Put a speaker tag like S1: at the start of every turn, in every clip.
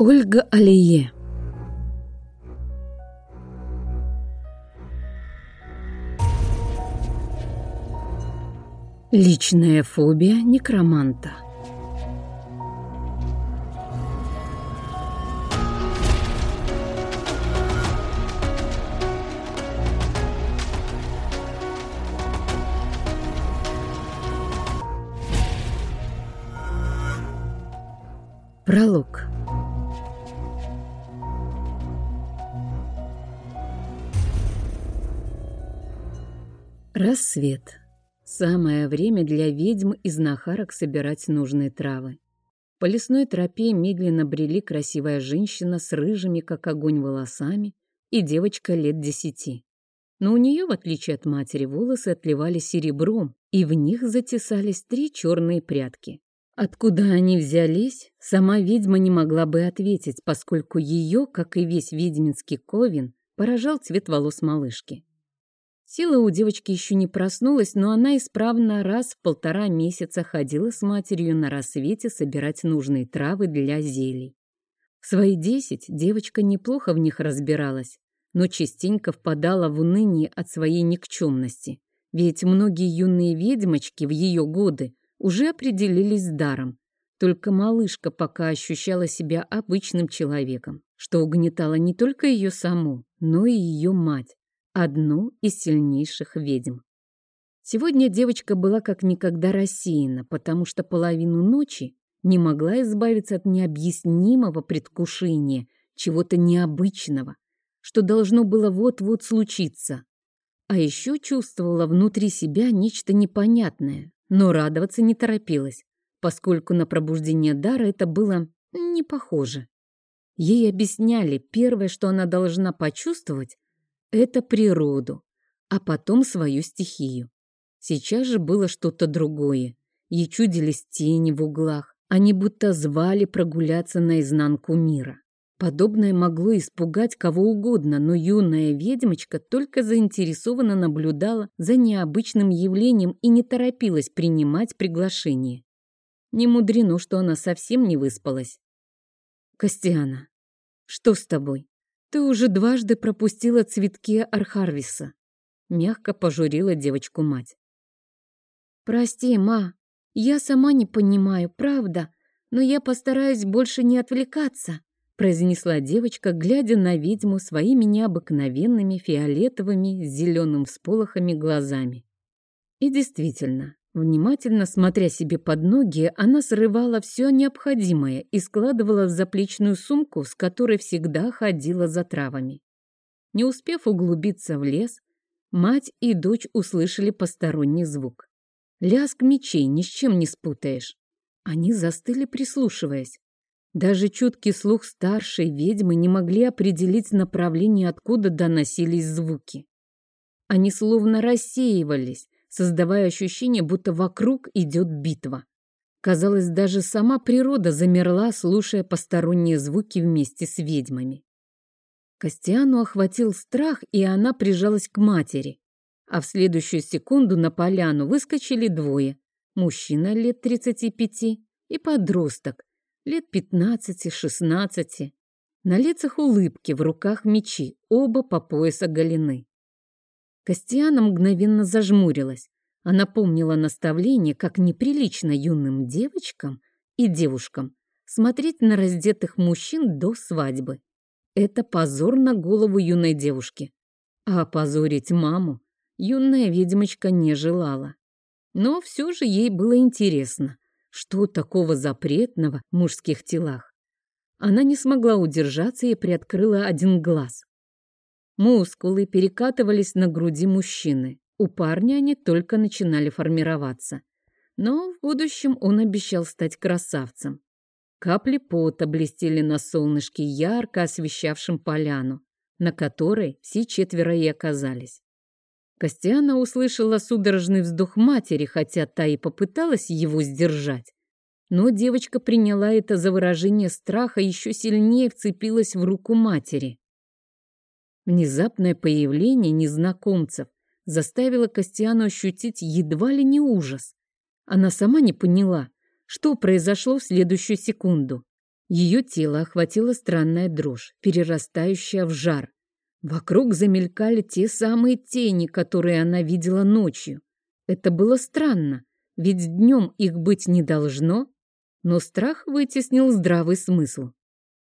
S1: Ольга Алие. Личная фобия некроманта. Пролог Рассвет. Самое время для ведьм и знахарок собирать нужные травы. По лесной тропе медленно брели красивая женщина с рыжими, как огонь, волосами и девочка лет десяти. Но у нее, в отличие от матери, волосы отливали серебром, и в них затесались три черные прядки. Откуда они взялись, сама ведьма не могла бы ответить, поскольку ее, как и весь ведьминский ковен, поражал цвет волос малышки. Сила у девочки еще не проснулась, но она исправно раз в полтора месяца ходила с матерью на рассвете собирать нужные травы для зелий. В свои десять девочка неплохо в них разбиралась, но частенько впадала в уныние от своей никчемности, ведь многие юные ведьмочки в ее годы уже определились с даром. Только малышка пока ощущала себя обычным человеком, что угнетало не только ее саму, но и ее мать, одну из сильнейших ведьм. Сегодня девочка была как никогда рассеяна, потому что половину ночи не могла избавиться от необъяснимого предвкушения, чего-то необычного, что должно было вот-вот случиться. А еще чувствовала внутри себя нечто непонятное, но радоваться не торопилась, поскольку на пробуждение дара это было не похоже. Ей объясняли, первое, что она должна почувствовать, это природу, а потом свою стихию. Сейчас же было что-то другое. Ей чудились тени в углах, они будто звали прогуляться наизнанку мира. Подобное могло испугать кого угодно, но юная ведьмочка только заинтересованно наблюдала за необычным явлением и не торопилась принимать приглашение. Не мудрено, что она совсем не выспалась. «Костяна, что с тобой? Ты уже дважды пропустила цветки Архарвиса», — мягко пожурила девочку мать. «Прости, ма, я сама не понимаю, правда, но я постараюсь больше не отвлекаться», произнесла девочка, глядя на ведьму своими необыкновенными фиолетовыми с зеленым всполохами глазами. И действительно, внимательно смотря себе под ноги, она срывала все необходимое и складывала в заплечную сумку, с которой всегда ходила за травами. Не успев углубиться в лес, мать и дочь услышали посторонний звук. Лязг мечей ни с чем не спутаешь. Они застыли, прислушиваясь. Даже чуткий слух старшей ведьмы не могли определить направление, откуда доносились звуки. Они словно рассеивались, создавая ощущение, будто вокруг идет битва. Казалось, даже сама природа замерла, слушая посторонние звуки вместе с ведьмами. Костяну охватил страх, и она прижалась к матери. А в следующую секунду на поляну выскочили двое. Мужчина лет 35 и подросток, лет пятнадцати-шестнадцати. На лицах улыбки, в руках мечи, оба по пояс оголены. Костяна мгновенно зажмурилась. Она помнила наставление, как неприлично юным девочкам и девушкам смотреть на раздетых мужчин до свадьбы. Это позор на голову юной девушки. А опозорить маму юная ведьмочка не желала. Но все же ей было интересно, что такого запретного в мужских телах? Она не смогла удержаться и приоткрыла один глаз. Мускулы перекатывались на груди мужчины. У парня они только начинали формироваться. Но в будущем он обещал стать красавцем. Капли пота блестели на солнышке, ярко освещавшем поляну, на которой все четверо и оказались. Костяна услышала судорожный вздох матери, хотя та и попыталась его сдержать. Но девочка приняла это за выражение страха и еще сильнее вцепилась в руку матери. Внезапное появление незнакомцев заставило Костяну ощутить едва ли не ужас. Она сама не поняла, что произошло в следующую секунду. Ее тело охватила странная дрожь, перерастающая в жар. Вокруг замелькали те самые тени, которые она видела ночью. Это было странно, ведь днем их быть не должно, но страх вытеснил здравый смысл.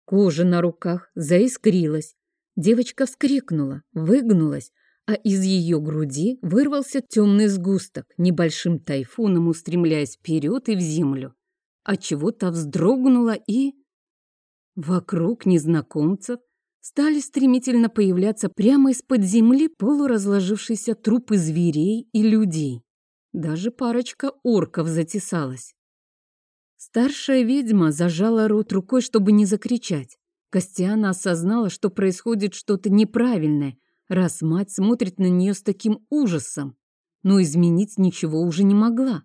S1: Кожа на руках заискрилась. Девочка вскрикнула, выгнулась, а из ее груди вырвался темный сгусток, небольшим тайфуном устремляясь вперед и в землю. А чего-то вздрогнула и... Вокруг незнакомцев стали стремительно появляться прямо из-под земли полуразложившиеся трупы зверей и людей. Даже парочка орков затесалась. Старшая ведьма зажала рот рукой, чтобы не закричать. Костяна осознала, что происходит что-то неправильное, раз мать смотрит на нее с таким ужасом. Но изменить ничего уже не могла.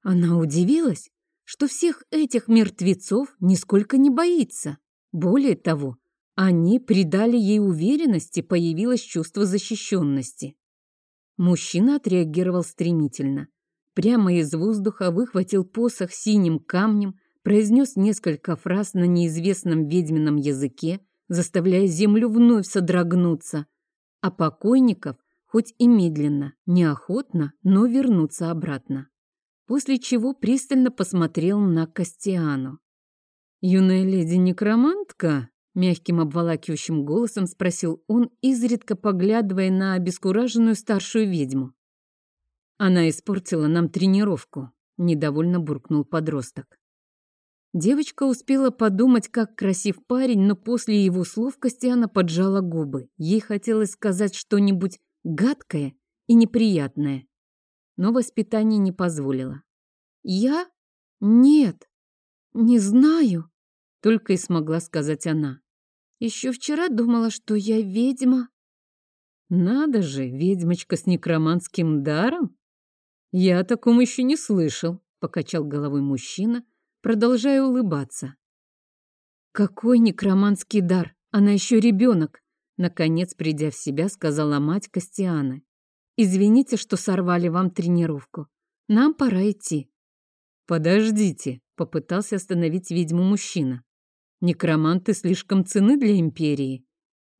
S1: Она удивилась, что всех этих мертвецов нисколько не боится. Более того, они придали ей уверенности, появилось чувство защищенности. Мужчина отреагировал стремительно. Прямо из воздуха выхватил посох синим камнем, произнес несколько фраз на неизвестном ведьмином языке, заставляя землю вновь содрогнуться, а покойников, хоть и медленно, неохотно, но вернуться обратно. После чего пристально посмотрел на Костиану. «Юная леди-некромантка?» — мягким обволакивающим голосом спросил он, изредка поглядывая на обескураженную старшую ведьму. «Она испортила нам тренировку», — недовольно буркнул подросток. Девочка успела подумать, как красив парень, но после его слов Костяна поджала губы. Ей хотелось сказать что-нибудь гадкое и неприятное, но воспитание не позволило. «Я? Нет, не знаю», — только и смогла сказать она. «Еще вчера думала, что я ведьма». «Надо же, ведьмочка с некроманским даром?» «Я о таком еще не слышал», — покачал головой мужчина, продолжая улыбаться. «Какой некроманский дар! Она еще ребенок!» Наконец, придя в себя, сказала мать Костианы. «Извините, что сорвали вам тренировку. Нам пора идти». «Подождите», — попытался остановить ведьму мужчина. «Некроманты слишком цены для империи».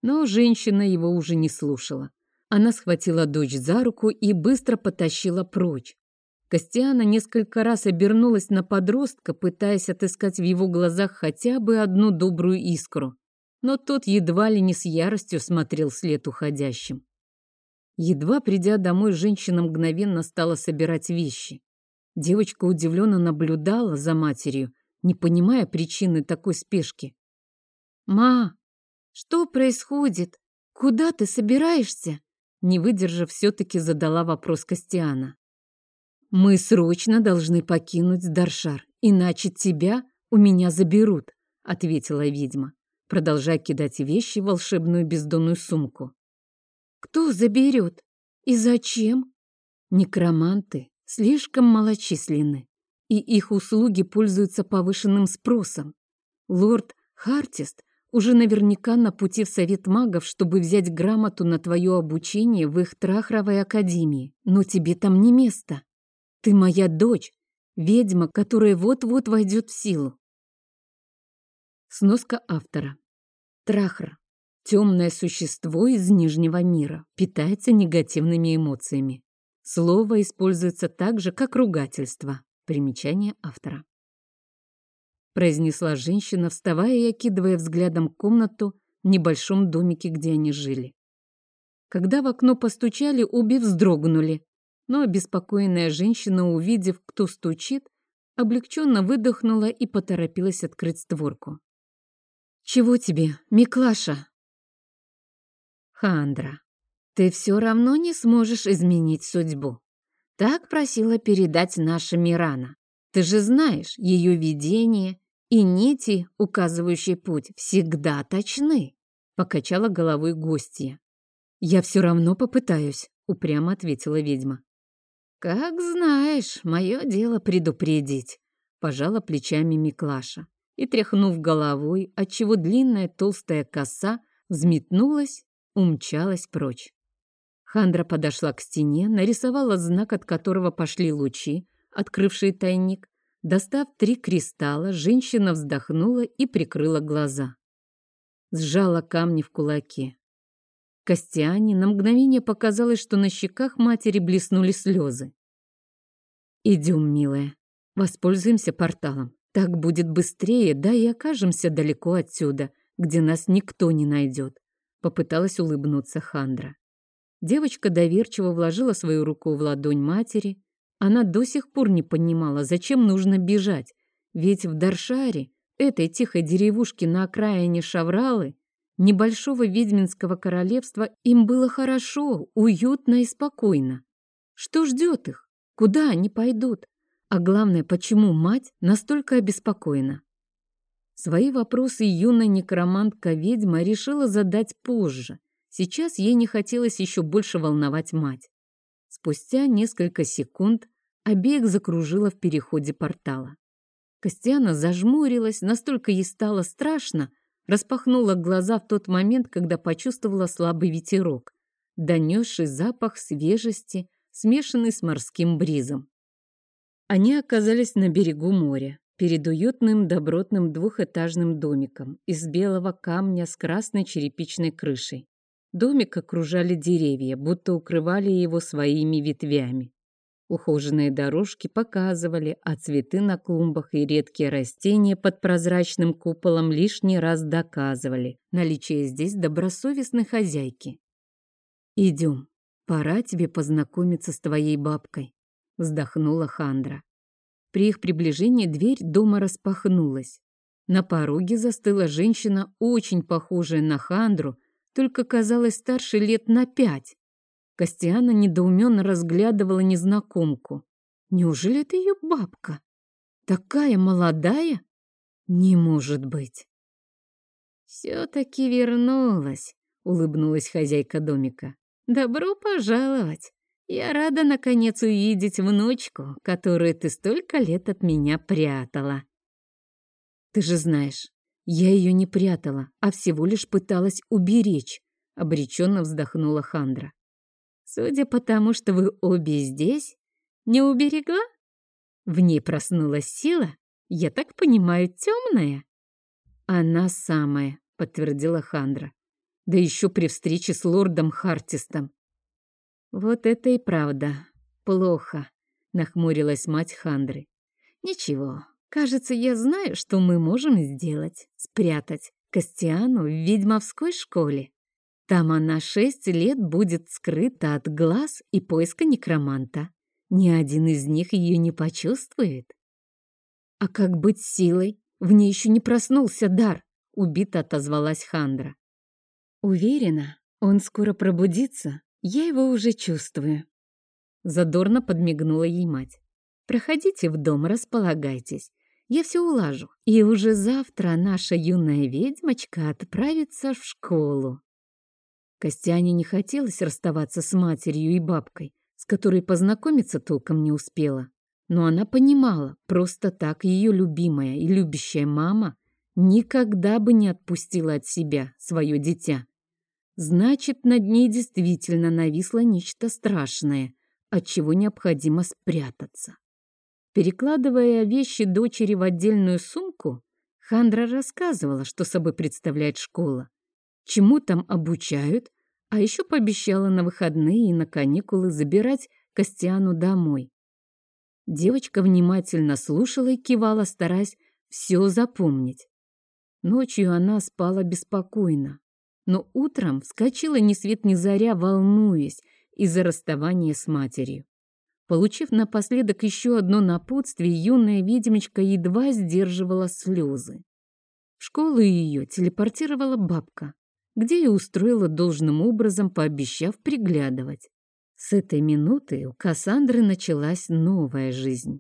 S1: Но женщина его уже не слушала. Она схватила дочь за руку и быстро потащила прочь. Костяна несколько раз обернулась на подростка, пытаясь отыскать в его глазах хотя бы одну добрую искру. Но тот едва ли не с яростью смотрел след уходящим. Едва придя домой, женщина мгновенно стала собирать вещи. Девочка удивленно наблюдала за матерью, не понимая причины такой спешки. «Ма, что происходит? Куда ты собираешься?» Не выдержав, все-таки задала вопрос Костиана. Мы срочно должны покинуть Даршар, иначе тебя у меня заберут, ответила ведьма, продолжая кидать вещи в волшебную бездонную сумку. Кто заберет? И зачем? Некроманты слишком малочисленны, и их услуги пользуются повышенным спросом. Лорд Хартист уже наверняка на пути в Совет магов, чтобы взять грамоту на твое обучение в их Трахровой академии, но тебе там не место. Ты моя дочь, ведьма, которая вот-вот войдет в силу. Сноска автора. Трахра. Темное существо из Нижнего мира, питается негативными эмоциями. Слово используется так же, как ругательство. Примечание автора. Произнесла женщина, вставая и окидывая взглядом комнату в небольшом домике, где они жили. Когда в окно постучали, обе вздрогнули, но обеспокоенная женщина, увидев, кто стучит, облегченно выдохнула и поторопилась открыть створку. «Чего тебе, Миклаша?» «Хандра, ты все равно не сможешь изменить судьбу. Так просила передать наша Мирана. Ты же знаешь, ее видение и нити, указывающие путь, всегда точны», — покачала головой гостья. «Я все равно попытаюсь», — упрямо ответила ведьма. «Как знаешь, мое дело предупредить», — пожала плечами Миклаша и, тряхнув головой, отчего длинная толстая коса взметнулась, умчалась прочь. Хандра подошла к стене, нарисовала знак, от которого пошли лучи, открывшие тайник, Достав три кристалла, женщина вздохнула и прикрыла глаза. Сжала камни в кулаке. Костяне на мгновение показалось, что на щеках матери блеснули слезы. «Идем, милая, воспользуемся порталом. Так будет быстрее, да и окажемся далеко отсюда, где нас никто не найдет», — попыталась улыбнуться Хандра. Девочка доверчиво вложила свою руку в ладонь матери. Она до сих пор не понимала, зачем нужно бежать, ведь в Даршаре, этой тихой деревушке на окраине Шавралы, небольшого ведьминского королевства, им было хорошо, уютно и спокойно. Что ждет их? Куда они пойдут? А главное, почему мать настолько обеспокоена? Свои вопросы юная некромантка-ведьма решила задать позже. Сейчас ей не хотелось еще больше волновать мать. Спустя несколько секунд обеих закружила в переходе портала. Костяна зажмурилась, настолько ей стало страшно, распахнула глаза в тот момент, когда почувствовала слабый ветерок, донесший запах свежести, смешанный с морским бризом. Они оказались на берегу моря, перед уютным добротным двухэтажным домиком из белого камня с красной черепичной крышей. Домик окружали деревья, будто укрывали его своими ветвями. Ухоженные дорожки показывали, а цветы на клумбах и редкие растения под прозрачным куполом лишний раз доказывали наличие здесь добросовестной хозяйки. «Идем, пора тебе познакомиться с твоей бабкой», — вздохнула Хандра. При их приближении дверь дома распахнулась. На пороге застыла женщина, очень похожая на Хандру, только казалась старше лет на пять. Костяна недоуменно разглядывала незнакомку. Неужели это ее бабка? Такая молодая? Не может быть. Все-таки вернулась, улыбнулась хозяйка домика. Добро пожаловать. Я рада, наконец, увидеть внучку, которую ты столько лет от меня прятала. Ты же знаешь, я ее не прятала, а всего лишь пыталась уберечь, обреченно вздохнула Хандра. Судя по тому, что вы обе здесь, не уберегла? В ней проснулась сила, я так понимаю, темная. Она самая, подтвердила Хандра. Да еще при встрече с лордом Хартистом. Вот это и правда. Плохо, нахмурилась мать Хандры. Ничего, кажется, я знаю, что мы можем сделать. Спрятать Костиану в ведьмовской школе. Там она шесть лет будет скрыта от глаз и поиска некроманта. Ни один из них ее не почувствует. А как быть силой? В ней еще не проснулся дар, убито отозвалась Хандра. Уверена, он скоро пробудится. Я его уже чувствую. Задорно подмигнула ей мать. Проходите в дом, располагайтесь. Я все улажу. И уже завтра наша юная ведьмочка отправится в школу. Костяне не хотелось расставаться с матерью и бабкой, с которой познакомиться толком не успела. Но она понимала, просто так ее любимая и любящая мама никогда бы не отпустила от себя свое дитя. Значит, над ней действительно нависло нечто страшное, от чего необходимо спрятаться. Перекладывая вещи дочери в отдельную сумку, Хандра рассказывала, что собой представляет школа чему там обучают, а еще пообещала на выходные и на каникулы забирать Костяну домой. Девочка внимательно слушала и кивала, стараясь все запомнить. Ночью она спала беспокойно, но утром вскочила ни свет ни заря, волнуясь из-за расставания с матерью. Получив напоследок еще одно напутствие, юная ведьмочка едва сдерживала слезы. В школу ее телепортировала бабка где и устроила должным образом, пообещав приглядывать. С этой минуты у Кассандры началась новая жизнь.